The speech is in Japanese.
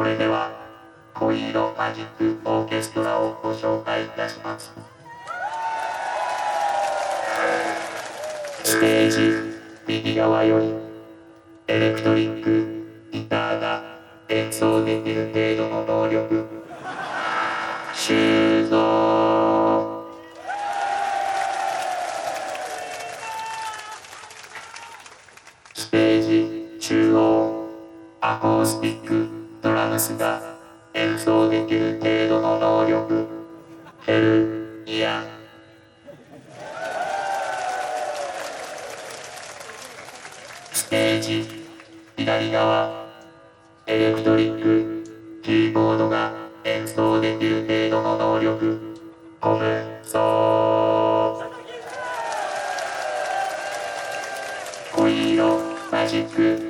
それでは、恋色マジックオーケストラをご紹介いたします。ステージ右側より、エレクトリックギターが演奏できる程度の能力、収蔵。ステージ中央、アコースティックドラムスが演奏できる程度の能力、ヘルニア。ステージ左側、エレクトリックキーボードが演奏できる程度の能力、コム。ソ恋色マジック。